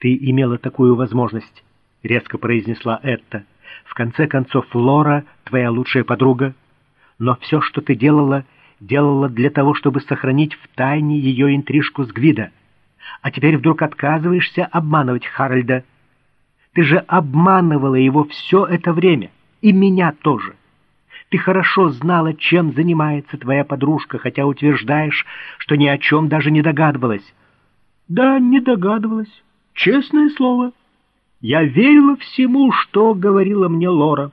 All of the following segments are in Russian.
«Ты имела такую возможность», — резко произнесла Этта. «В конце концов, Лора — твоя лучшая подруга, но все, что ты делала, делала для того, чтобы сохранить в тайне ее интрижку с Гвида. А теперь вдруг отказываешься обманывать Харальда. Ты же обманывала его все это время, и меня тоже. Ты хорошо знала, чем занимается твоя подружка, хотя утверждаешь, что ни о чем даже не догадывалась. Да, не догадывалась. Честное слово. Я верила всему, что говорила мне Лора.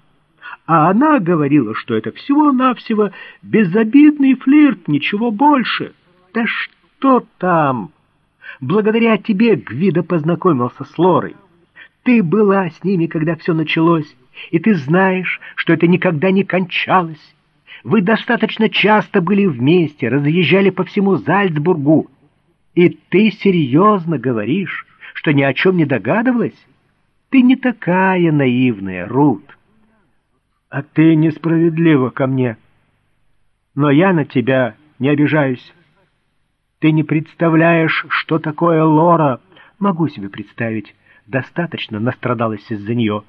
А она говорила, что это всего-навсего безобидный флирт, ничего больше. Да что там? Благодаря тебе Гвида познакомился с Лорой. Ты была с ними, когда все началось, и ты знаешь, что это никогда не кончалось. Вы достаточно часто были вместе, разъезжали по всему Зальцбургу. И ты серьезно говоришь, что ни о чем не догадывалась? Ты не такая наивная, Рут. А ты несправедлива ко мне. Но я на тебя не обижаюсь. Ты не представляешь, что такое Лора. Могу себе представить. Достаточно настрадалась из-за нее.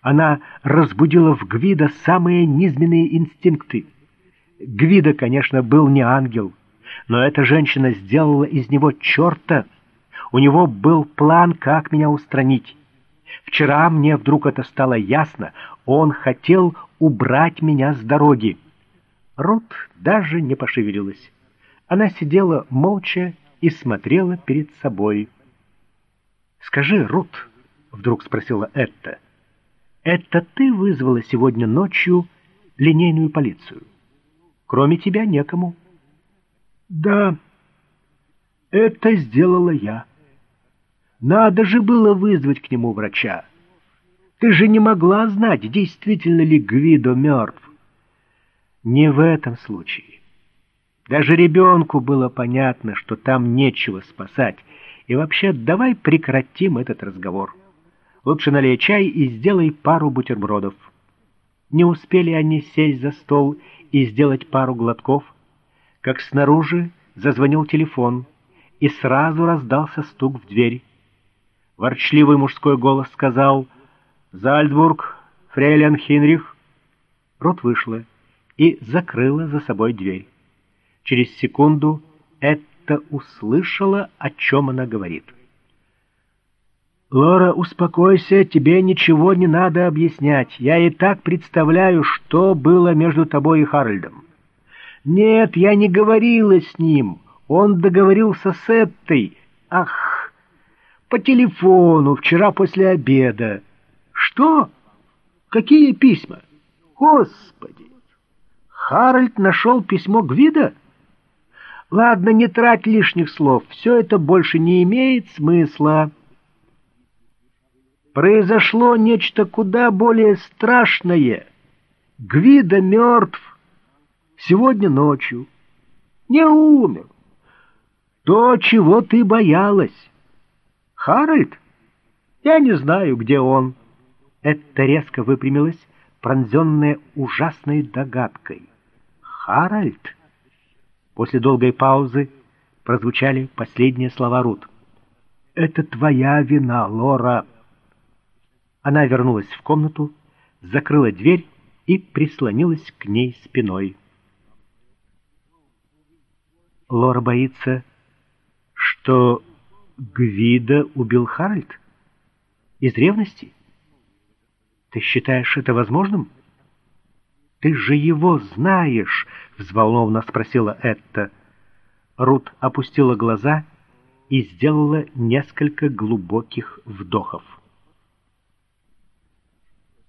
Она разбудила в Гвида самые низменные инстинкты. Гвида, конечно, был не ангел, но эта женщина сделала из него черта. У него был план, как меня устранить. Вчера мне вдруг это стало ясно. Он хотел убрать меня с дороги. Рут даже не пошевелилась. Она сидела молча и смотрела перед собой. «Скажи, Рут», — вдруг спросила Этта, — «это ты вызвала сегодня ночью линейную полицию? Кроме тебя некому». «Да, это сделала я». Надо же было вызвать к нему врача. Ты же не могла знать, действительно ли Гвидо мертв. Не в этом случае. Даже ребенку было понятно, что там нечего спасать. И вообще, давай прекратим этот разговор. Лучше налей чай и сделай пару бутербродов. Не успели они сесть за стол и сделать пару глотков, как снаружи зазвонил телефон, и сразу раздался стук в дверь. Ворчливый мужской голос сказал «Зальцбург, фрейлен Хинрих». Рот вышла и закрыла за собой дверь. Через секунду это услышала, о чем она говорит. «Лора, успокойся, тебе ничего не надо объяснять. Я и так представляю, что было между тобой и Харальдом». «Нет, я не говорила с ним. Он договорился с этой. Ах, по телефону вчера после обеда. Что? Какие письма? Господи! Харальд нашел письмо Гвида? Ладно, не трать лишних слов. Все это больше не имеет смысла. Произошло нечто куда более страшное. Гвида мертв. Сегодня ночью. Не умер. То, чего ты боялась. Харальд? Я не знаю, где он. Это резко выпрямилась, пронзенная ужасной догадкой. Харальд? После долгой паузы прозвучали последние слова Рут. «Это твоя вина, Лора!» Она вернулась в комнату, закрыла дверь и прислонилась к ней спиной. Лора боится, что Гвида убил Харальд? Из ревности? Ты считаешь это возможным? Ты же его знаешь, взволнованно спросила Этта. Рут опустила глаза и сделала несколько глубоких вдохов.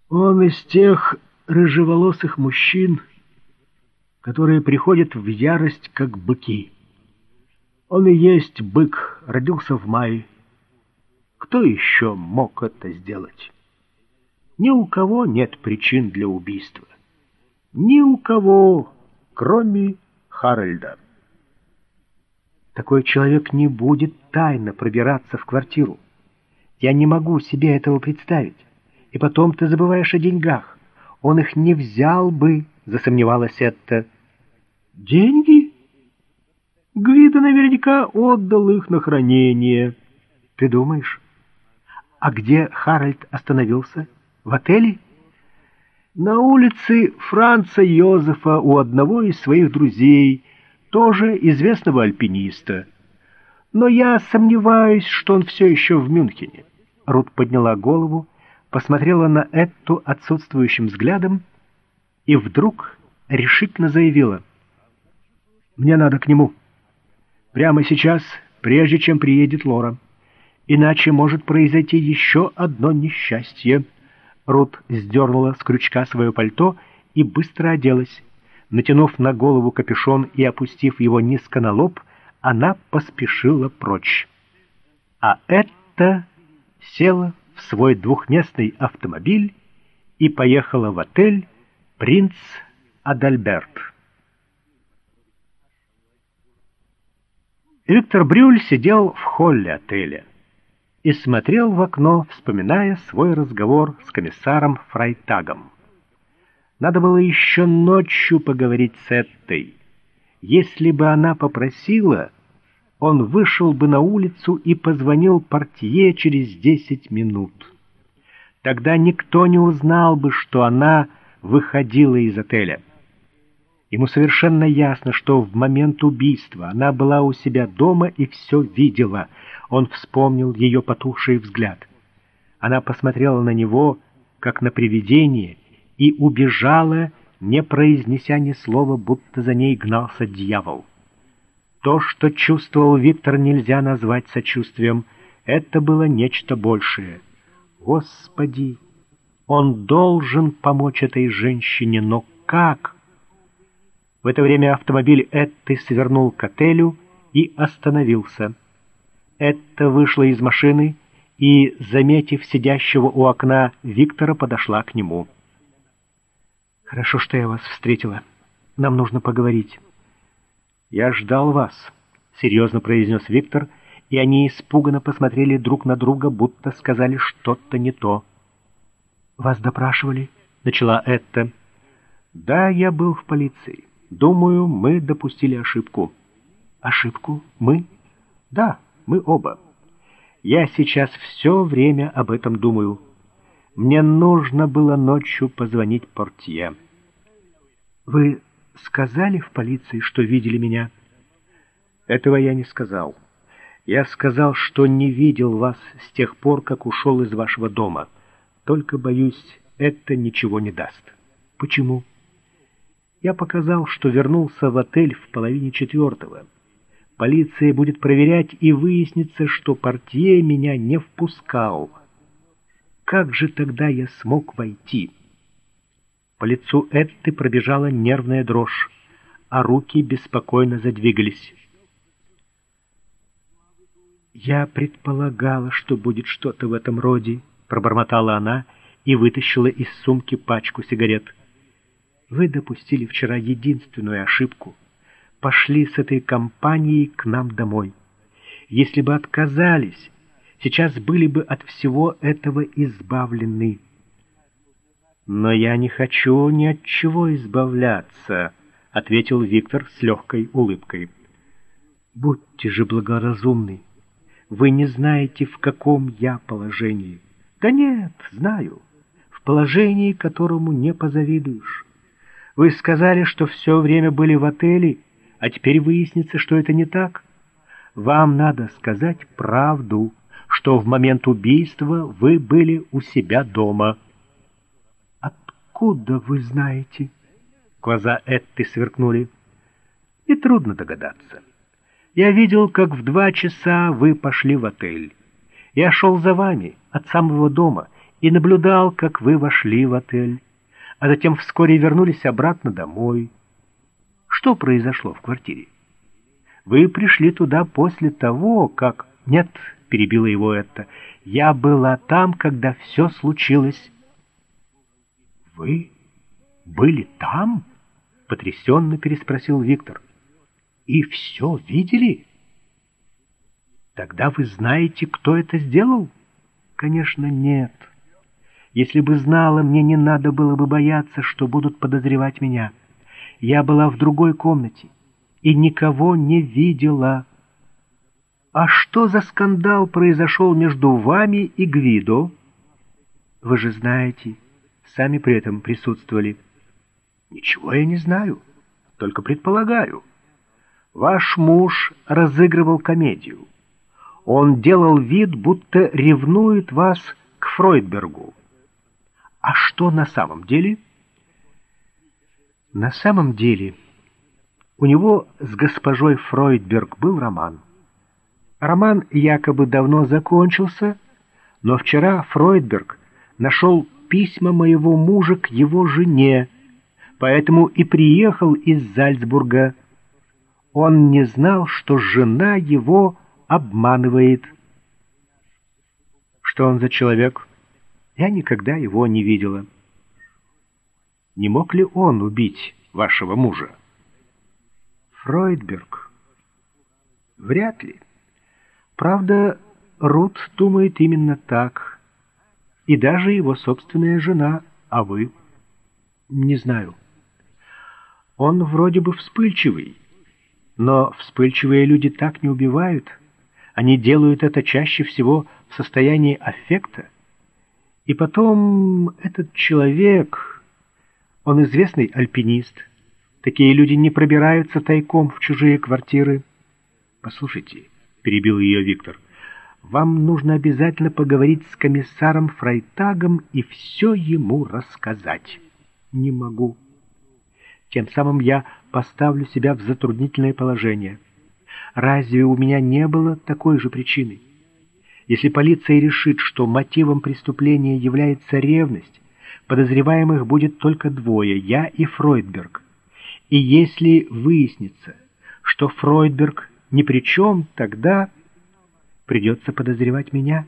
Он из тех рыжеволосых мужчин, которые приходят в ярость, как быки. Он и есть бык, родился в мае. Кто еще мог это сделать? Ни у кого нет причин для убийства. Ни у кого, кроме Харальда. Такой человек не будет тайно пробираться в квартиру. Я не могу себе этого представить. И потом ты забываешь о деньгах. Он их не взял бы, засомневалась это. Деньги? Гвида наверняка отдал их на хранение. Ты думаешь? А где Харальд остановился? В отеле? На улице Франца Йозефа у одного из своих друзей, тоже известного альпиниста. Но я сомневаюсь, что он все еще в Мюнхене. Рут подняла голову, посмотрела на Этту отсутствующим взглядом и вдруг решительно заявила. «Мне надо к нему. Прямо сейчас, прежде чем приедет Лора. Иначе может произойти еще одно несчастье». Рут сдернула с крючка свое пальто и быстро оделась. Натянув на голову капюшон и опустив его низко на лоб, она поспешила прочь. А это села в свой двухместный автомобиль и поехала в отель «Принц Адальберт». Виктор Брюль сидел в холле отеля и смотрел в окно, вспоминая свой разговор с комиссаром Фрайтагом. Надо было еще ночью поговорить с этой. Если бы она попросила, он вышел бы на улицу и позвонил портье через десять минут. Тогда никто не узнал бы, что она выходила из отеля. Ему совершенно ясно, что в момент убийства она была у себя дома и все видела. Он вспомнил ее потухший взгляд. Она посмотрела на него, как на привидение, и убежала, не произнеся ни слова, будто за ней гнался дьявол. То, что чувствовал Виктор, нельзя назвать сочувствием. Это было нечто большее. Господи, он должен помочь этой женщине, но как? В это время автомобиль Этты свернул к отелю и остановился. Этта вышла из машины и, заметив сидящего у окна Виктора, подошла к нему. «Хорошо, что я вас встретила. Нам нужно поговорить». «Я ждал вас», — серьезно произнес Виктор, и они испуганно посмотрели друг на друга, будто сказали что-то не то. «Вас допрашивали?» — начала Этта. «Да, я был в полиции. Думаю, мы допустили ошибку. Ошибку? Мы? Да, мы оба. Я сейчас все время об этом думаю. Мне нужно было ночью позвонить портье. Вы сказали в полиции, что видели меня? Этого я не сказал. Я сказал, что не видел вас с тех пор, как ушел из вашего дома. Только, боюсь, это ничего не даст. Почему? Я показал, что вернулся в отель в половине четвертого. Полиция будет проверять, и выяснится, что портье меня не впускал. Как же тогда я смог войти? По лицу Этты пробежала нервная дрожь, а руки беспокойно задвигались. «Я предполагала, что будет что-то в этом роде», — пробормотала она и вытащила из сумки пачку сигарет. Вы допустили вчера единственную ошибку. Пошли с этой компанией к нам домой. Если бы отказались, сейчас были бы от всего этого избавлены. Но я не хочу ни от чего избавляться, — ответил Виктор с легкой улыбкой. Будьте же благоразумны. Вы не знаете, в каком я положении. Да нет, знаю. В положении, которому не позавидуешь. Вы сказали, что все время были в отеле, а теперь выяснится, что это не так. Вам надо сказать правду, что в момент убийства вы были у себя дома. Откуда вы знаете? Глаза Этты сверкнули. И трудно догадаться. Я видел, как в два часа вы пошли в отель. Я шел за вами от самого дома и наблюдал, как вы вошли в отель а затем вскоре вернулись обратно домой. Что произошло в квартире? Вы пришли туда после того, как... Нет, перебила его это. Я была там, когда все случилось. Вы были там? Потрясенно переспросил Виктор. И все видели? Тогда вы знаете, кто это сделал? Конечно, нет. Если бы знала, мне не надо было бы бояться, что будут подозревать меня. Я была в другой комнате и никого не видела. «А что за скандал произошел между вами и Гвидо?» «Вы же знаете, сами при этом присутствовали». «Ничего я не знаю, только предполагаю. Ваш муж разыгрывал комедию. Он делал вид, будто ревнует вас к Фройдбергу. А что на самом деле?» «На самом деле...» У него с госпожой Фройдберг был роман. Роман якобы давно закончился, но вчера Фройдберг нашел письма моего мужа к его жене, поэтому и приехал из Зальцбурга. Он не знал, что жена его обманывает. Что он за человек? Я никогда его не видела. Не мог ли он убить вашего мужа? Фройдберг. Вряд ли. Правда, Рут думает именно так. И даже его собственная жена, а вы? Не знаю. Он вроде бы вспыльчивый, но вспыльчивые люди так не убивают. Они делают это чаще всего в состоянии аффекта. И потом этот человек, он известный альпинист — Такие люди не пробираются тайком в чужие квартиры. Послушайте, перебил ее Виктор, вам нужно обязательно поговорить с комиссаром Фрайтагом и все ему рассказать. Не могу. Тем самым я поставлю себя в затруднительное положение. Разве у меня не было такой же причины? Если полиция решит, что мотивом преступления является ревность, подозреваемых будет только двое, я и Фройдберг. И если выяснится, что Фройдберг ни при чем, тогда придется подозревать меня.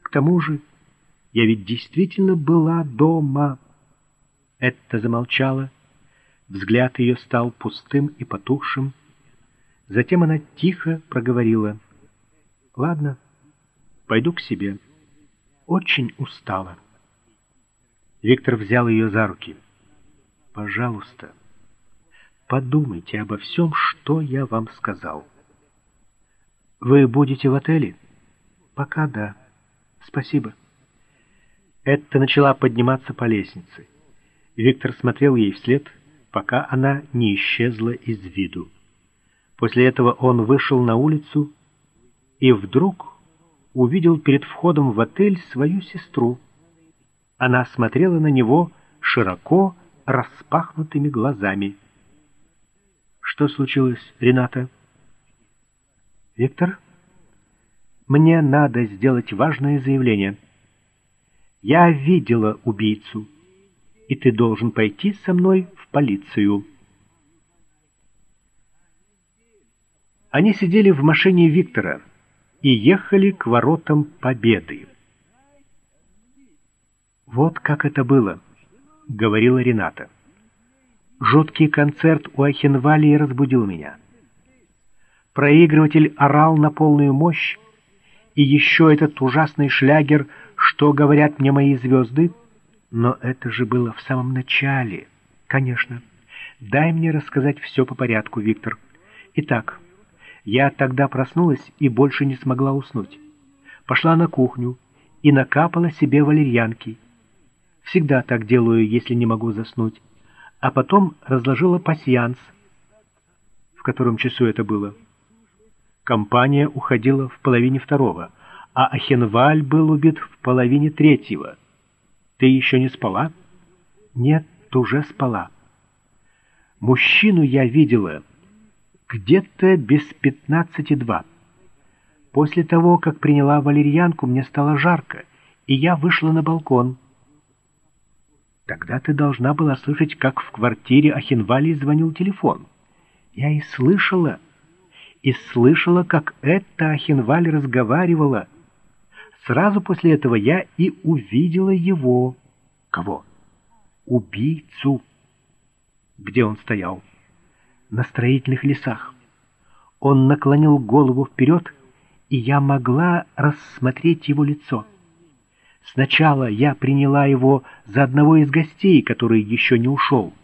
К тому же я ведь действительно была дома. Это замолчала. Взгляд ее стал пустым и потухшим. Затем она тихо проговорила. «Ладно, пойду к себе. Очень устала». Виктор взял ее за руки. «Пожалуйста». Подумайте обо всем, что я вам сказал. Вы будете в отеле? Пока да. Спасибо. Этта начала подниматься по лестнице. Виктор смотрел ей вслед, пока она не исчезла из виду. После этого он вышел на улицу и вдруг увидел перед входом в отель свою сестру. Она смотрела на него широко распахнутыми глазами. Что случилось, Рената? Виктор, мне надо сделать важное заявление. Я видела убийцу, и ты должен пойти со мной в полицию. Они сидели в машине Виктора и ехали к воротам Победы. «Вот как это было», — говорила Рената. Жуткий концерт у Ахенвалии разбудил меня. Проигрыватель орал на полную мощь, и еще этот ужасный шлягер «Что говорят мне мои звезды?» Но это же было в самом начале. Конечно. Дай мне рассказать все по порядку, Виктор. Итак, я тогда проснулась и больше не смогла уснуть. Пошла на кухню и накапала себе валерьянки. Всегда так делаю, если не могу заснуть а потом разложила пасьянс. В котором часу это было? Компания уходила в половине второго, а Ахенваль был убит в половине третьего. Ты еще не спала? Нет, уже спала. Мужчину я видела где-то без пятнадцати два. После того, как приняла валерьянку, мне стало жарко, и я вышла на балкон. Тогда ты должна была слышать, как в квартире Ахинвали звонил телефон. Я и слышала, и слышала, как эта Ахинваль разговаривала. Сразу после этого я и увидела его. Кого? Убийцу. Где он стоял? На строительных лесах. Он наклонил голову вперед, и я могла рассмотреть его лицо. Сначала я приняла его за одного из гостей, который еще не ушел.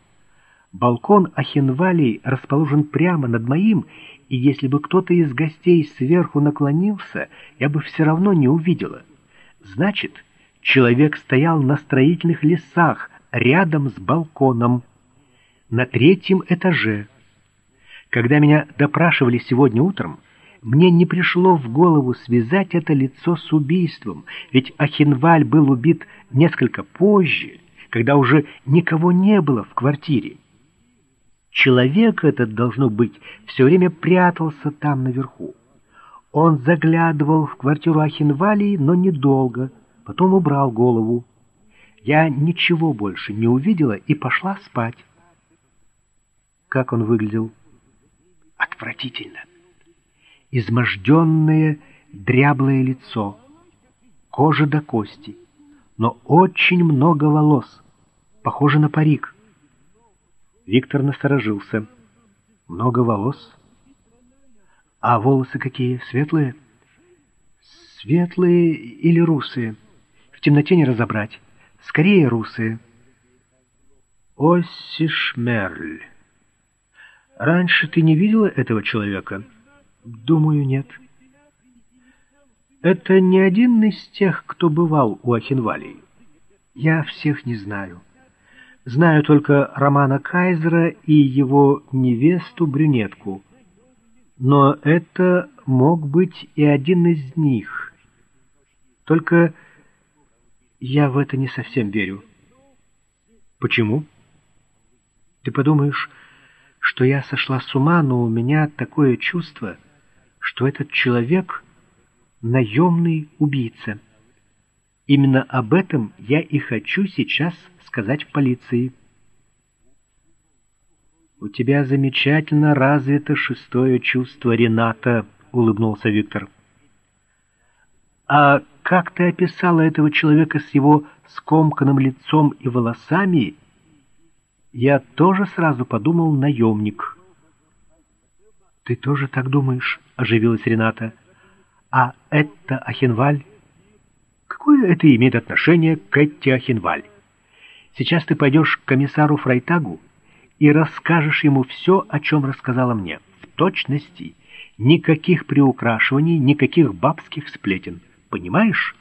Балкон Ахенвалей расположен прямо над моим, и если бы кто-то из гостей сверху наклонился, я бы все равно не увидела. Значит, человек стоял на строительных лесах рядом с балконом, на третьем этаже. Когда меня допрашивали сегодня утром, мне не пришло в голову связать это лицо с убийством, ведь Ахинваль был убит несколько позже, когда уже никого не было в квартире. Человек этот, должно быть, все время прятался там наверху. Он заглядывал в квартиру Ахинвалии, но недолго, потом убрал голову. Я ничего больше не увидела и пошла спать. Как он выглядел? Отвратительно. Изможденное, дряблое лицо, кожа до кости, но очень много волос, похоже на парик. Виктор насторожился. Много волос? А волосы какие? Светлые? Светлые или русые? В темноте не разобрать. Скорее русые. Осси Шмерль. Раньше ты не видела этого человека? Думаю, нет. Это не один из тех, кто бывал у Ахенвалии. Я всех не знаю. Знаю только Романа Кайзера и его невесту-брюнетку. Но это мог быть и один из них. Только я в это не совсем верю. Почему? Ты подумаешь, что я сошла с ума, но у меня такое чувство, что этот человек — наемный убийца. Именно об этом я и хочу сейчас сказать в полиции. «У тебя замечательно развито шестое чувство, Рената», — улыбнулся Виктор. «А как ты описала этого человека с его скомканным лицом и волосами?» Я тоже сразу подумал «наемник». «Ты тоже так думаешь?» — оживилась Рената. «А это Ахенваль?» «Какое это имеет отношение к Этте Ахенваль?» Сейчас ты пойдешь к комиссару Фрайтагу и расскажешь ему все, о чем рассказала мне. В точности. Никаких приукрашиваний, никаких бабских сплетен. Понимаешь?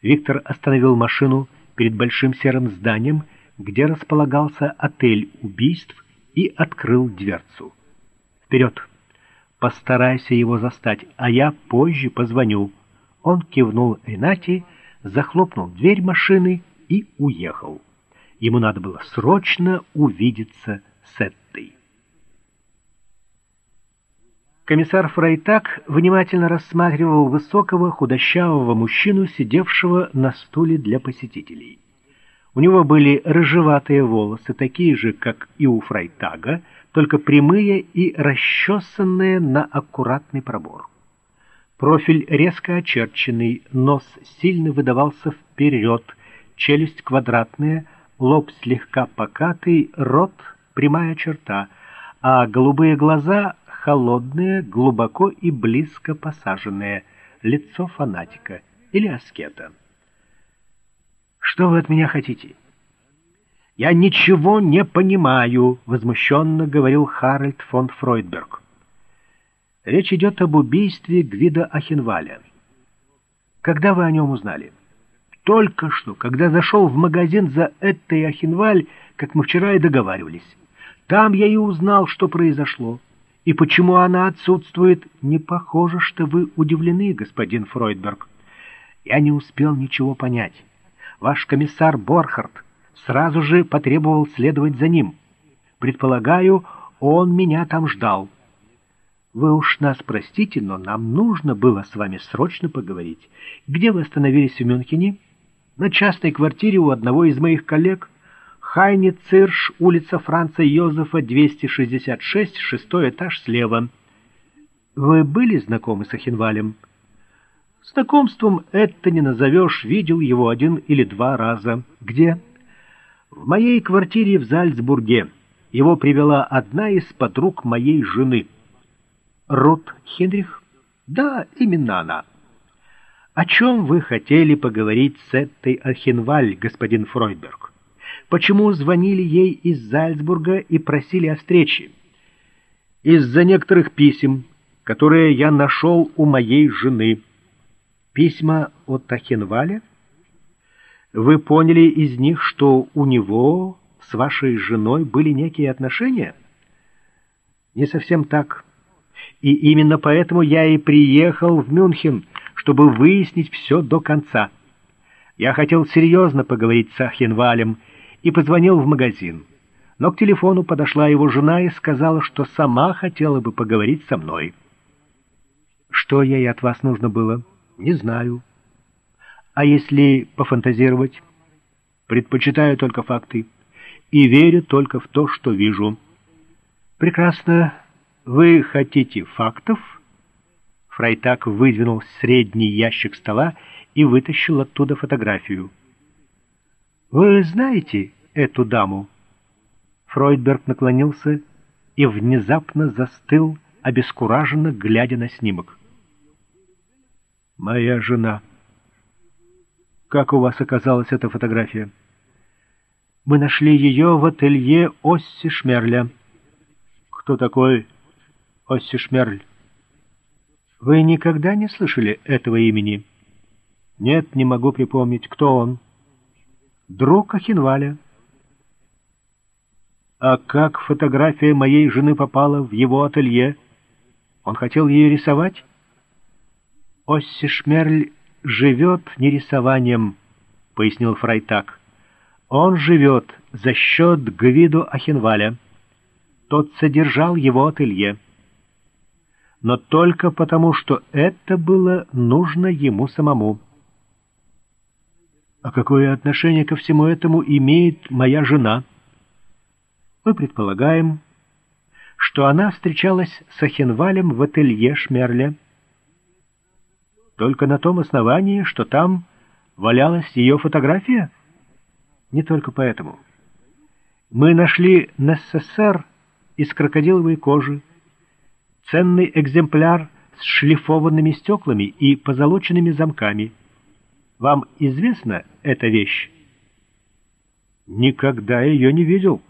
Виктор остановил машину перед большим серым зданием, где располагался отель убийств, и открыл дверцу. «Вперед! Постарайся его застать, а я позже позвоню». Он кивнул Ренате, захлопнул дверь машины и уехал. Ему надо было срочно увидеться с этой. Комиссар Фрайтак внимательно рассматривал высокого худощавого мужчину, сидевшего на стуле для посетителей. У него были рыжеватые волосы, такие же, как и у Фрайтага, только прямые и расчесанные на аккуратный пробор. Профиль резко очерченный, нос сильно выдавался вперед, челюсть квадратная, лоб слегка покатый, рот — прямая черта, а голубые глаза — холодные, глубоко и близко посаженные, лицо фанатика или аскета. «Что вы от меня хотите?» «Я ничего не понимаю», — возмущенно говорил Харальд фон Фройдберг. «Речь идет об убийстве Гвида Ахенваля. Когда вы о нем узнали?» только что, когда зашел в магазин за этой Ахинваль, как мы вчера и договаривались. Там я и узнал, что произошло. И почему она отсутствует, не похоже, что вы удивлены, господин Фройдберг. Я не успел ничего понять. Ваш комиссар Борхард сразу же потребовал следовать за ним. Предполагаю, он меня там ждал. Вы уж нас простите, но нам нужно было с вами срочно поговорить. Где вы остановились в Мюнхене? на частной квартире у одного из моих коллег, Хайни Цирш, улица Франца Йозефа, 266, шестой этаж слева. Вы были знакомы с Ахенвалем? Знакомством это не назовешь, видел его один или два раза. Где? В моей квартире в Зальцбурге. Его привела одна из подруг моей жены. Рот Хенрих? Да, именно она. О чем вы хотели поговорить с этой Архенваль, господин Фройдберг? Почему звонили ей из Зальцбурга и просили о встрече? Из-за некоторых писем, которые я нашел у моей жены. Письма от Ахенваля? Вы поняли из них, что у него с вашей женой были некие отношения? Не совсем так. И именно поэтому я и приехал в Мюнхен, чтобы выяснить все до конца. Я хотел серьезно поговорить с Ахенвалем и позвонил в магазин. Но к телефону подошла его жена и сказала, что сама хотела бы поговорить со мной. Что ей от вас нужно было? Не знаю. А если пофантазировать? Предпочитаю только факты и верю только в то, что вижу. Прекрасно. Вы хотите фактов? Фрайтак выдвинул средний ящик стола и вытащил оттуда фотографию. «Вы знаете эту даму?» Фройдберг наклонился и внезапно застыл, обескураженно глядя на снимок. «Моя жена. Как у вас оказалась эта фотография?» «Мы нашли ее в ателье Осси Шмерля». «Кто такой Осси Шмерль?» Вы никогда не слышали этого имени? Нет, не могу припомнить. Кто он? Друг Ахинваля. А как фотография моей жены попала в его ателье? Он хотел ее рисовать? Осси Шмерль живет не рисованием, пояснил Фрайтак. Он живет за счет Гвиду Ахинваля. Тот содержал его ателье но только потому, что это было нужно ему самому. А какое отношение ко всему этому имеет моя жена? Мы предполагаем, что она встречалась с Ахенвалем в ателье Шмерля. Только на том основании, что там валялась ее фотография? Не только поэтому. Мы нашли НССР из крокодиловой кожи, ценный экземпляр с шлифованными стеклами и позолоченными замками. Вам известна эта вещь? Никогда ее не видел.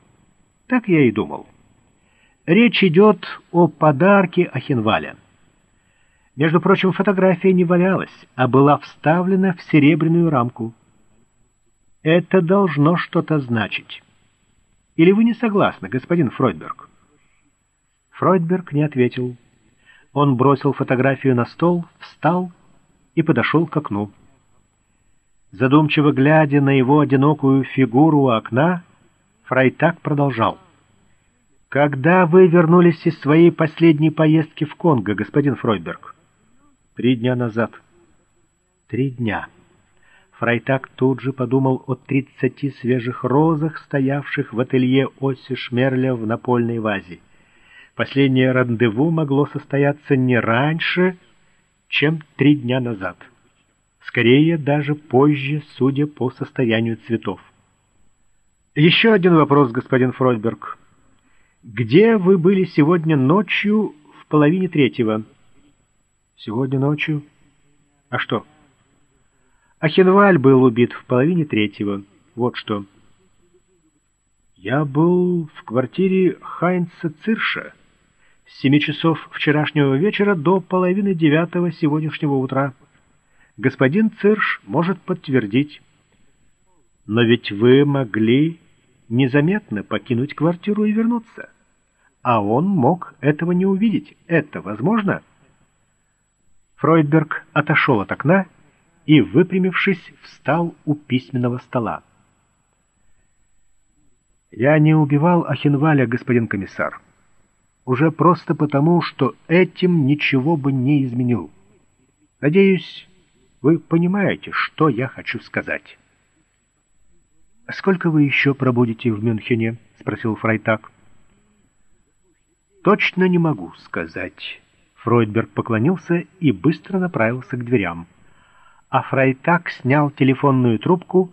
Так я и думал. Речь идет о подарке Ахенваля. Между прочим, фотография не валялась, а была вставлена в серебряную рамку. Это должно что-то значить. Или вы не согласны, господин Фройдберг? Фройдберг не ответил. Он бросил фотографию на стол, встал и подошел к окну. Задумчиво глядя на его одинокую фигуру у окна, Фрайтак продолжал. «Когда вы вернулись из своей последней поездки в Конго, господин Фройдберг?» «Три дня назад». «Три дня». Фрайтак тут же подумал о тридцати свежих розах, стоявших в ателье Оси Шмерля в напольной вазе. Последнее рандеву могло состояться не раньше, чем три дня назад. Скорее, даже позже, судя по состоянию цветов. Еще один вопрос, господин Фройдберг. Где вы были сегодня ночью в половине третьего? Сегодня ночью? А что? Ахенваль был убит в половине третьего. Вот что. Я был в квартире Хайнца Цирша с семи часов вчерашнего вечера до половины девятого сегодняшнего утра. Господин Цирш может подтвердить. Но ведь вы могли незаметно покинуть квартиру и вернуться. А он мог этого не увидеть. Это возможно? Фройдберг отошел от окна и, выпрямившись, встал у письменного стола. «Я не убивал Ахенваля, господин комиссар уже просто потому, что этим ничего бы не изменил. Надеюсь, вы понимаете, что я хочу сказать. «Сколько вы еще пробудете в Мюнхене?» — спросил Фрайтак. «Точно не могу сказать». Фройдберг поклонился и быстро направился к дверям. А Фрайтак снял телефонную трубку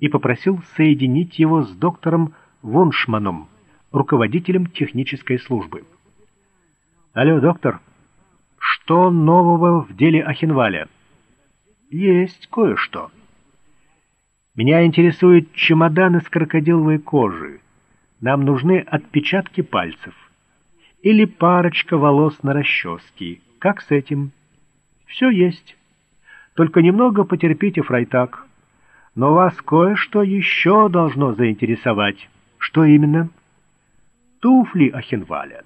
и попросил соединить его с доктором Вуншманом руководителем технической службы. «Алло, доктор, что нового в деле Ахенваля?» «Есть кое-что. Меня интересуют чемоданы с крокодиловой кожи. Нам нужны отпечатки пальцев. Или парочка волос на расческе. Как с этим? Все есть. Только немного потерпите, Фрайтак. Но вас кое-что еще должно заинтересовать. Что именно? Туфли Ахенваля.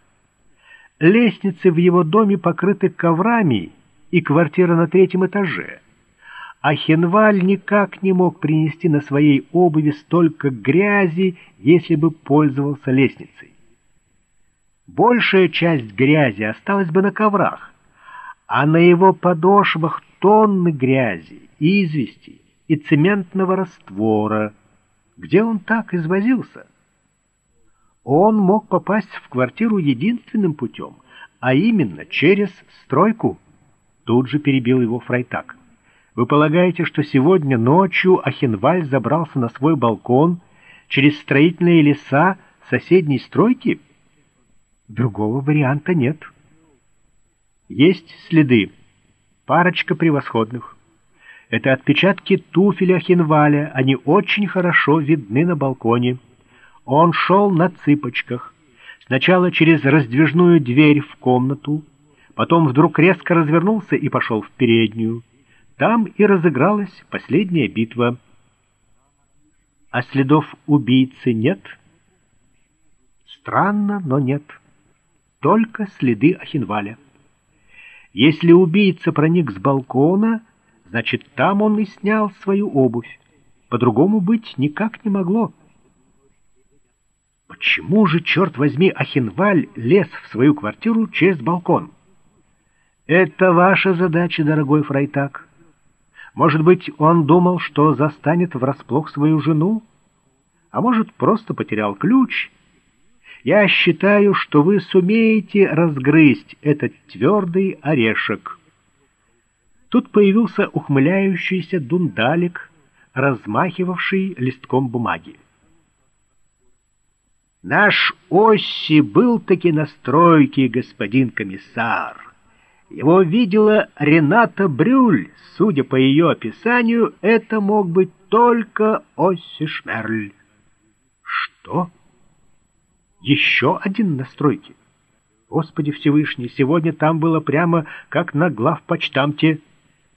Лестницы в его доме покрыты коврами, и квартира на третьем этаже. А Хенваль никак не мог принести на своей обуви столько грязи, если бы пользовался лестницей. Большая часть грязи осталась бы на коврах, а на его подошвах тонны грязи, извести и цементного раствора. Где он так извозился? Он мог попасть в квартиру единственным путем, а именно через стройку. Тут же перебил его Фрайтак. Вы полагаете, что сегодня ночью Ахенваль забрался на свой балкон через строительные леса соседней стройки? Другого варианта нет. Есть следы. Парочка превосходных. Это отпечатки туфеля Ахенваля. Они очень хорошо видны на балконе. Он шел на цыпочках. Сначала через раздвижную дверь в комнату, потом вдруг резко развернулся и пошел в переднюю. Там и разыгралась последняя битва. А следов убийцы нет? Странно, но нет. Только следы Ахинваля. Если убийца проник с балкона, значит, там он и снял свою обувь. По-другому быть никак не могло. Почему же, черт возьми, Ахинваль лез в свою квартиру через балкон? Это ваша задача, дорогой Фрайтак. Может быть, он думал, что застанет врасплох свою жену? А может, просто потерял ключ? Я считаю, что вы сумеете разгрызть этот твердый орешек. Тут появился ухмыляющийся дундалик, размахивавший листком бумаги. Наш Осси был-таки на стройке, господин комиссар. Его видела Рената Брюль. Судя по ее описанию, это мог быть только Осси Шмерль. Что? Еще один на стройке? Господи Всевышний, сегодня там было прямо как на главпочтамте.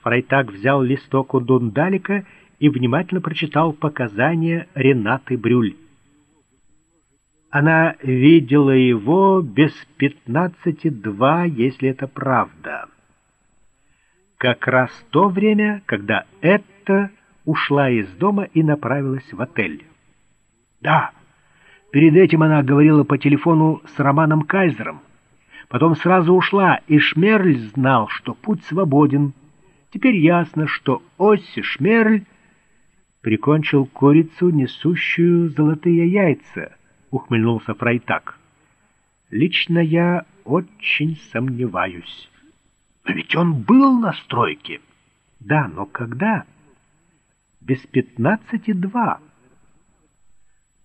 Фрайтак взял листок у Дундалика и внимательно прочитал показания Ренаты Брюль. Она видела его без пятнадцати два, если это правда. Как раз то время, когда Этта ушла из дома и направилась в отель. Да, перед этим она говорила по телефону с Романом Кайзером. Потом сразу ушла, и Шмерль знал, что путь свободен. Теперь ясно, что Осси Шмерль прикончил курицу, несущую золотые яйца — ухмыльнулся Фрайтак. Лично я очень сомневаюсь. Но ведь он был на стройке. Да, но когда? Без пятнадцати два.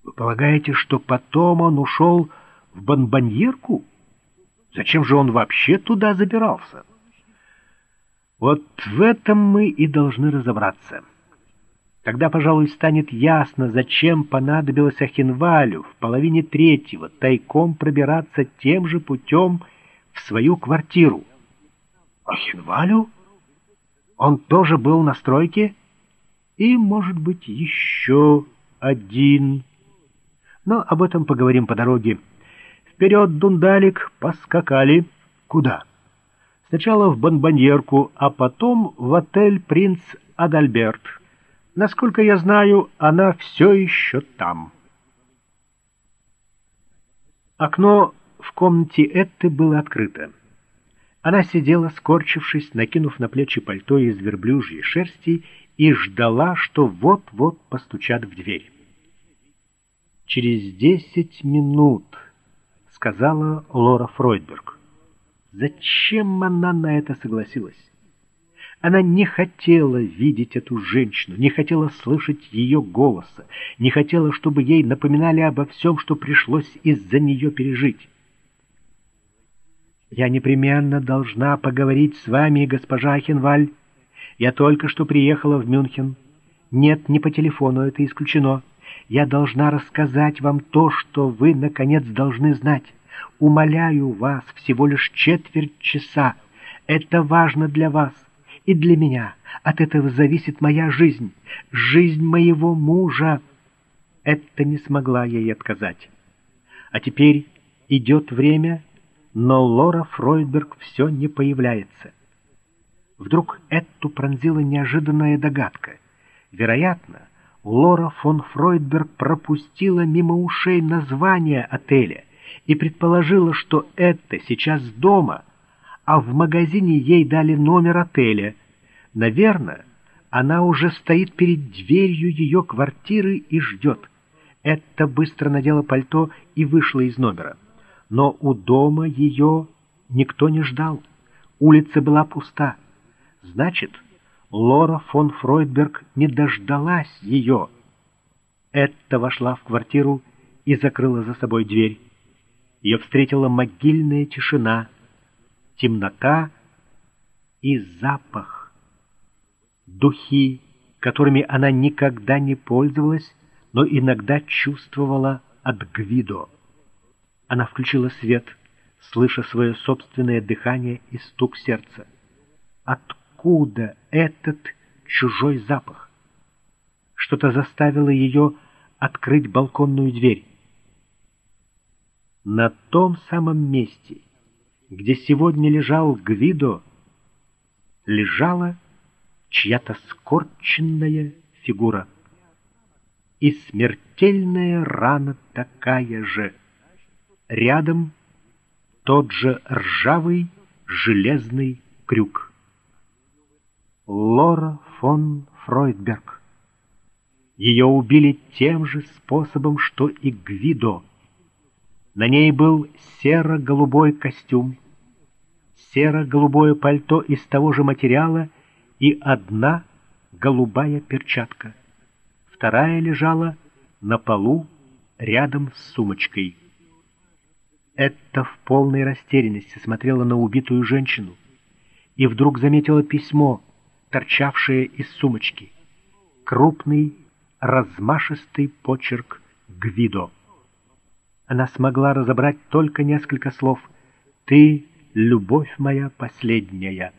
Вы полагаете, что потом он ушел в Бонбоньерку? Зачем же он вообще туда забирался? Вот в этом мы и должны разобраться. Тогда, пожалуй, станет ясно, зачем понадобилось Ахинвалю в половине третьего тайком пробираться тем же путем в свою квартиру. Ахинвалю? Он тоже был на стройке? И, может быть, еще один. Но об этом поговорим по дороге. Вперед, дундалик, поскакали. Куда? Сначала в Бонбоньерку, а потом в отель «Принц Адальберт». Насколько я знаю, она все еще там. Окно в комнате Этты было открыто. Она сидела, скорчившись, накинув на плечи пальто из верблюжьей шерсти, и ждала, что вот-вот постучат в дверь. «Через десять минут», — сказала Лора Фройдберг. Зачем она на это согласилась? Она не хотела видеть эту женщину, не хотела слышать ее голоса, не хотела, чтобы ей напоминали обо всем, что пришлось из-за нее пережить. «Я непременно должна поговорить с вами, госпожа Хенваль. Я только что приехала в Мюнхен. Нет, не по телефону, это исключено. Я должна рассказать вам то, что вы, наконец, должны знать. Умоляю вас, всего лишь четверть часа. Это важно для вас и для меня. От этого зависит моя жизнь, жизнь моего мужа. Это не смогла ей отказать. А теперь идет время, но Лора Фройдберг все не появляется. Вдруг эту пронзила неожиданная догадка. Вероятно, Лора фон Фройдберг пропустила мимо ушей название отеля и предположила, что это сейчас дома, а в магазине ей дали номер отеля. Наверное, она уже стоит перед дверью ее квартиры и ждет. Это быстро надела пальто и вышла из номера. Но у дома ее никто не ждал. Улица была пуста. Значит, Лора фон Фройдберг не дождалась ее. Этта вошла в квартиру и закрыла за собой дверь. Ее встретила могильная тишина, темнота и запах. Духи, которыми она никогда не пользовалась, но иногда чувствовала от Гвидо. Она включила свет, слыша свое собственное дыхание и стук сердца. Откуда этот чужой запах? Что-то заставило ее открыть балконную дверь. На том самом месте, где сегодня лежал Гвидо, лежала чья-то скорченная фигура. И смертельная рана такая же. Рядом тот же ржавый железный крюк. Лора фон Фройдберг. Ее убили тем же способом, что и Гвидо. На ней был серо-голубой костюм, серо-голубое пальто из того же материала и одна голубая перчатка. Вторая лежала на полу рядом с сумочкой. Это в полной растерянности смотрела на убитую женщину и вдруг заметила письмо, торчавшее из сумочки. Крупный, размашистый почерк Гвидо она смогла разобрать только несколько слов. «Ты — любовь моя последняя».